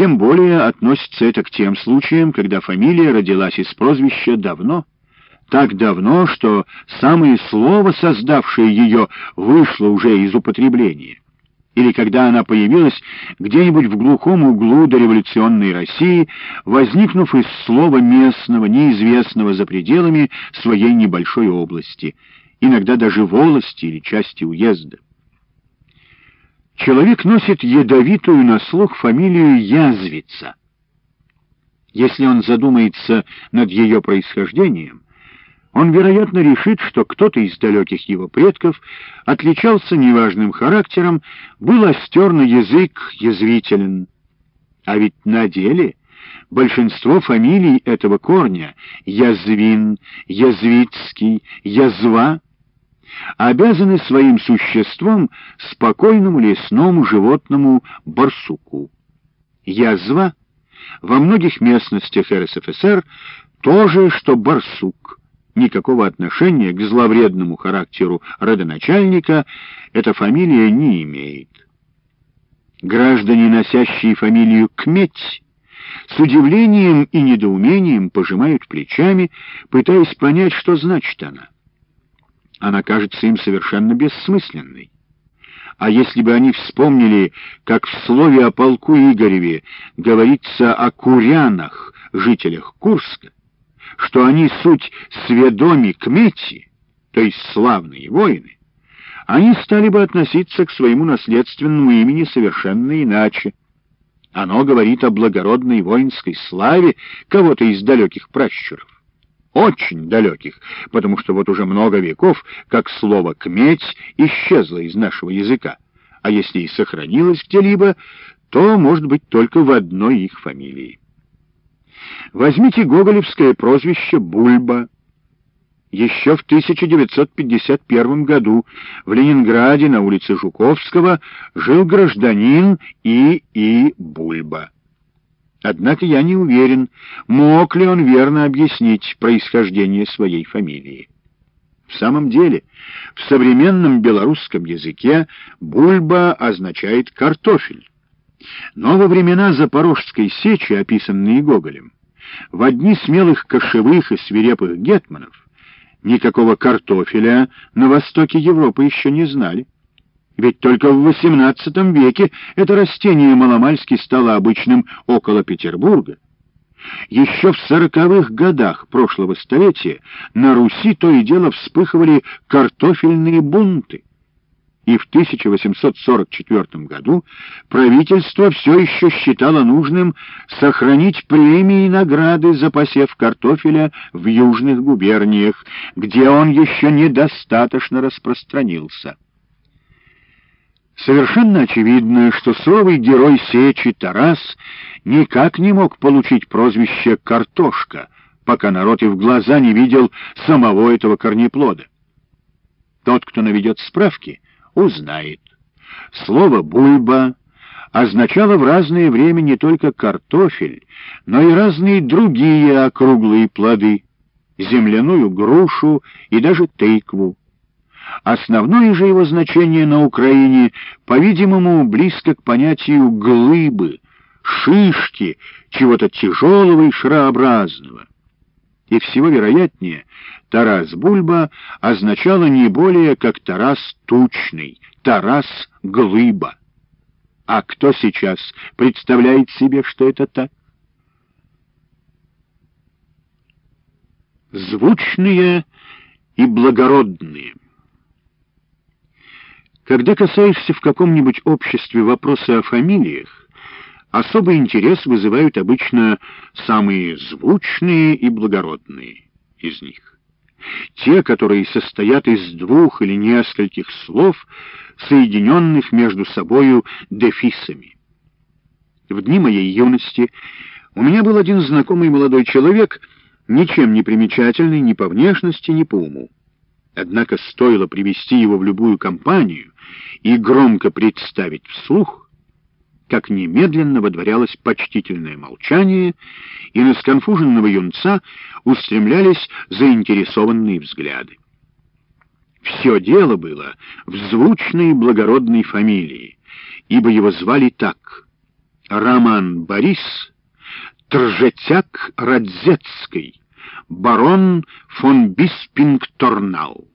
Тем более относится это к тем случаям, когда фамилия родилась из прозвища давно, так давно, что самое слово, создавшее ее, вышло уже из употребления. Или когда она появилась где-нибудь в глухом углу дореволюционной России, возникнув из слова местного, неизвестного за пределами своей небольшой области, иногда даже волости или части уезда. Человек носит ядовитую на слух фамилию Язвица. Если он задумается над ее происхождением, он, вероятно, решит, что кто-то из далеких его предков отличался неважным характером, был остер на язык язвителен. А ведь на деле большинство фамилий этого корня — Язвин, Язвицкий, Язва — обязаны своим существом спокойному лесному животному барсуку. Язва во многих местностях РСФСР то же, что барсук — никакого отношения к зловредному характеру родоначальника эта фамилия не имеет. Граждане, носящие фамилию Кметь, с удивлением и недоумением пожимают плечами, пытаясь понять, что значит она. Она кажется им совершенно бессмысленной. А если бы они вспомнили, как в слове о полку Игореве говорится о курянах, жителях Курска, что они суть сведоми кмети, то есть славные воины, они стали бы относиться к своему наследственному имени совершенно иначе. Оно говорит о благородной воинской славе кого-то из далеких пращуров. Очень далеких, потому что вот уже много веков, как слово «кметь» исчезло из нашего языка, а если и сохранилось где-либо, то, может быть, только в одной их фамилии. Возьмите гоголевское прозвище «Бульба». Еще в 1951 году в Ленинграде на улице Жуковского жил гражданин И. И. Бульба. Однако я не уверен, мог ли он верно объяснить происхождение своей фамилии. В самом деле, в современном белорусском языке «бульба» означает «картофель». Но во времена Запорожской сечи, описанные Гоголем, в одни смелых кошевых и свирепых гетманов никакого картофеля на востоке Европы еще не знали. Ведь только в XVIII веке это растение маломальски стало обычным около Петербурга. Еще в сороковых годах прошлого столетия на Руси то и дело вспыхивали картофельные бунты и в 1844 году правительство все еще считало нужным сохранить премии и награды за посев картофеля в южных губерниях, где он еще недостаточно распространился. Совершенно очевидно, что суровый герой Сечи Тарас никак не мог получить прозвище «картошка», пока народ и в глаза не видел самого этого корнеплода. Тот, кто наведет справки — узнает. Слово «бульба» означало в разное время не только картофель, но и разные другие округлые плоды, земляную грушу и даже тыкву. Основное же его значение на Украине, по-видимому, близко к понятию «глыбы», «шишки», чего-то тяжелого и шарообразного. И всего вероятнее, Тарас Бульба означало не более как Тарас Тучный, Тарас Глыба. А кто сейчас представляет себе, что это так? Звучные и благородные. Когда касаешься в каком-нибудь обществе вопроса о фамилиях, особый интерес вызывают обычно самые звучные и благородные из них те, которые состоят из двух или нескольких слов, соединенных между собою дефисами. В дни моей юности у меня был один знакомый молодой человек, ничем не примечательный ни по внешности, ни по уму. Однако стоило привести его в любую компанию и громко представить вслух, как немедленно водворялось почтительное молчание, и на сконфуженного юнца устремлялись заинтересованные взгляды. Все дело было в звучной благородной фамилии, ибо его звали так. Роман Борис, Тржетяк Радзецкий, барон фон Биспингторнау.